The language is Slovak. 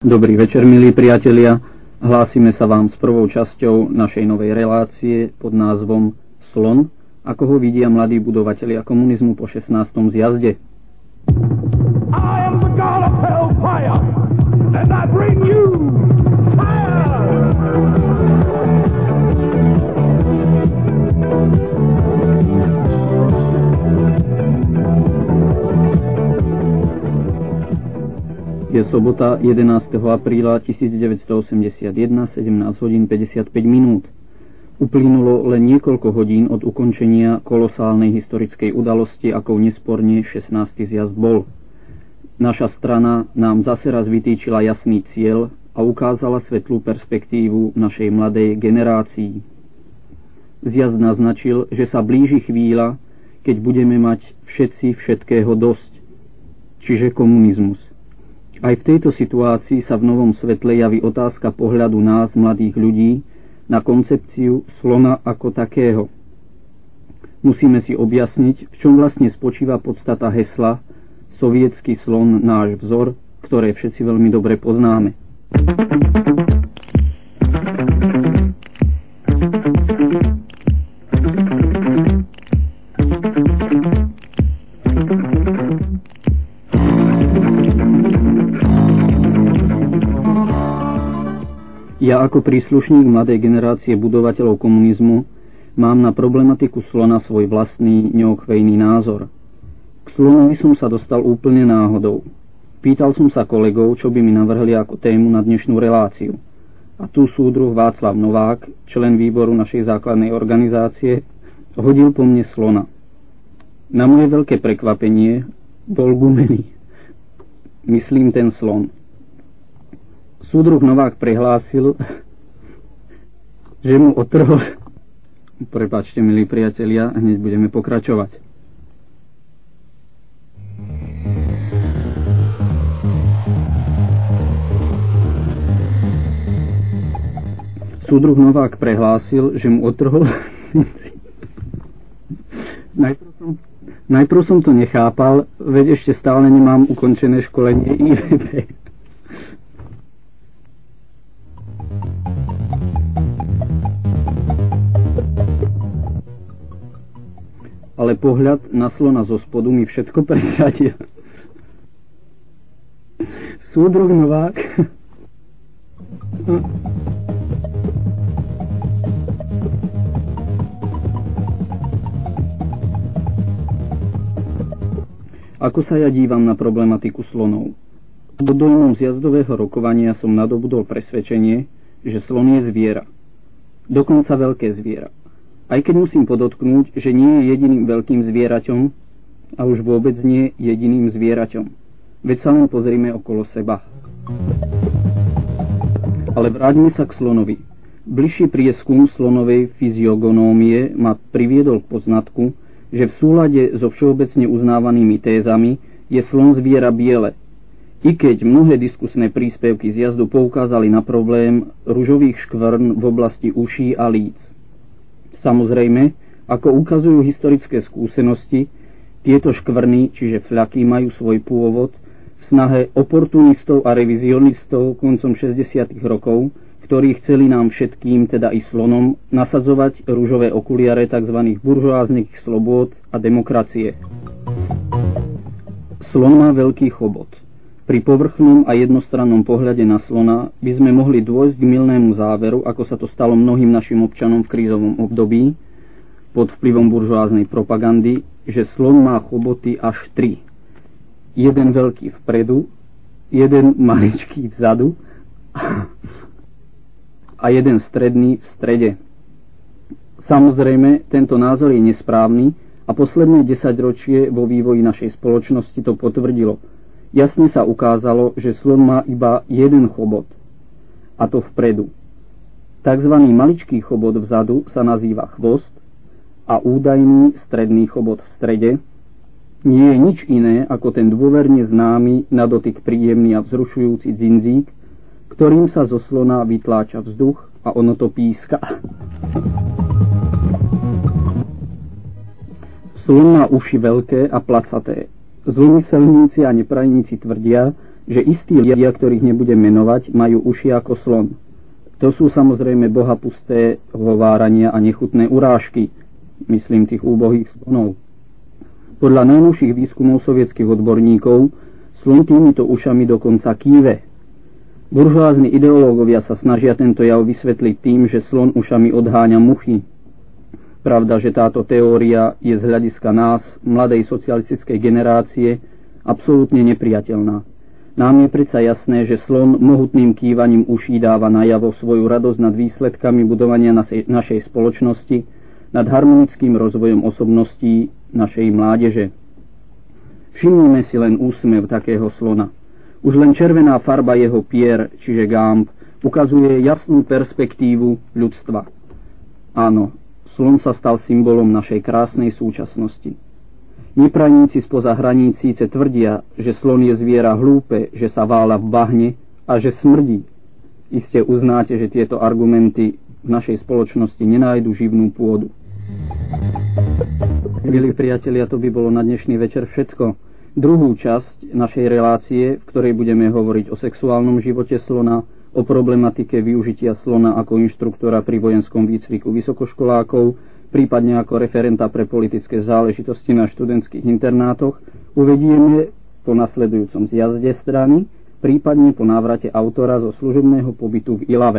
Dobrý večer, milí priatelia. Hlásime sa vám s prvou časťou našej novej relácie pod názvom Slon, ako ho vidia mladí budovatelia komunizmu po 16. zjazde. Je sobota 11. apríla 1981, 17 hodín 55 minút. Uplynulo len niekoľko hodín od ukončenia kolosálnej historickej udalosti, akou nesporne 16. zjazd bol. Naša strana nám zase raz vytýčila jasný cieľ a ukázala svetlú perspektívu našej mladej generácii. Zjazd naznačil, že sa blíži chvíľa, keď budeme mať všetci všetkého dosť, čiže komunizmus. Aj v tejto situácii sa v novom svetle javí otázka pohľadu nás, mladých ľudí, na koncepciu slona ako takého. Musíme si objasniť, v čom vlastne spočíva podstata hesla Sovietský slon náš vzor, ktoré všetci veľmi dobre poznáme. Ja ako príslušník mladej generácie budovateľov komunizmu mám na problematiku slona svoj vlastný neochvejný názor. K slonovi som sa dostal úplne náhodou. Pýtal som sa kolegov, čo by mi navrhli ako tému na dnešnú reláciu. A tu súdruh Václav Novák, člen výboru našej základnej organizácie, hodil po mne slona. Na moje veľké prekvapenie bol gumený. Myslím ten slon. Súdruh Novák prehlásil, že mu otrhol... Prepačte, milí priatelia, hneď budeme pokračovať. Súdruh Novák prehlásil, že mu otrhol... najprv, som, najprv som to nechápal, veď ešte stále nemám ukončené školenie IVB. Ale pohľad na slona zo spodu mi všetko prezradil. Súdruh Novák Ako sa ja dívam na problematiku slonov? Po dojmom zjazdového rokovania som nadobudol presvedčenie, že slon je zviera. Dokonca veľké zviera. Aj keď musím podotknúť, že nie je jediným veľkým zvieraťom a už vôbec nie jediným zvieraťom. Veď sa len pozrime okolo seba. Ale vráťme sa k slonovi. Bližší prieskum slonovej fyziogonómie ma priviedol k poznatku, že v súlade so všeobecne uznávanými tézami je slon zviera biele. I keď mnohé diskusné príspevky z jazdu poukázali na problém ružových škvrn v oblasti uší a líc. Samozrejme, ako ukazujú historické skúsenosti, tieto škvrny, čiže fľaky, majú svoj pôvod v snahe oportunistov a revizionistov koncom 60. rokov, ktorí chceli nám všetkým, teda i slonom, nasadzovať rúžové okuliare tzv. buržoáznych slobôd a demokracie. Slon má veľký chobot. Pri povrchnom a jednostrannom pohľade na slona by sme mohli dôjsť k milnému záveru, ako sa to stalo mnohým našim občanom v krízovom období, pod vplyvom buržoáznej propagandy, že slon má choboty až tri. Jeden veľký vpredu, jeden maličký vzadu a jeden stredný v strede. Samozrejme, tento názor je nesprávny a posledné desaťročie vo vývoji našej spoločnosti to potvrdilo – jasne sa ukázalo, že slon má iba jeden chobot, a to vpredu. Takzvaný maličký chobot vzadu sa nazýva chvost a údajný stredný chobot v strede nie je nič iné ako ten dôverne známy na dotyk príjemný a vzrušujúci dzinzík, ktorým sa zo slona vytláča vzduch a ono to píska. Slon má uši veľké a placaté, Zlomyselníci a neprajníci tvrdia, že istí ľudia, ktorých nebudem menovať, majú uši ako slon. To sú samozrejme bohapusté hovárania a nechutné urážky, myslím tých úbohých slonov. Podľa najnovších výskumov sovietských odborníkov slon týmito ušami dokonca kýve. Buržoázni ideológovia sa snažia tento jav vysvetliť tým, že slon ušami odháňa muchy. Pravda, že táto teória je z hľadiska nás, mladej socialistickej generácie, absolútne nepriateľná. Nám je predsa jasné, že slon mohutným kývaním uší dáva najavo svoju radosť nad výsledkami budovania našej spoločnosti, nad harmonickým rozvojom osobností našej mládeže. Všimnime si len úsmev takého slona. Už len červená farba jeho pier, čiže gámb, ukazuje jasnú perspektívu ľudstva. Áno, slon sa stal symbolom našej krásnej súčasnosti. Neprajníci spoza hraníc tvrdia, že slon je zviera hlúpe, že sa vála v bahne a že smrdí. Iste uznáte, že tieto argumenty v našej spoločnosti nenájdu živnú pôdu. Milí priatelia, to by bolo na dnešný večer všetko. Druhú časť našej relácie, v ktorej budeme hovoriť o sexuálnom živote slona, o problematike využitia slona ako inštruktora pri vojenskom výcviku vysokoškolákov, prípadne ako referenta pre politické záležitosti na študentských internátoch, uvedieme po nasledujúcom zjazde strany, prípadne po návrate autora zo služobného pobytu v Ilave.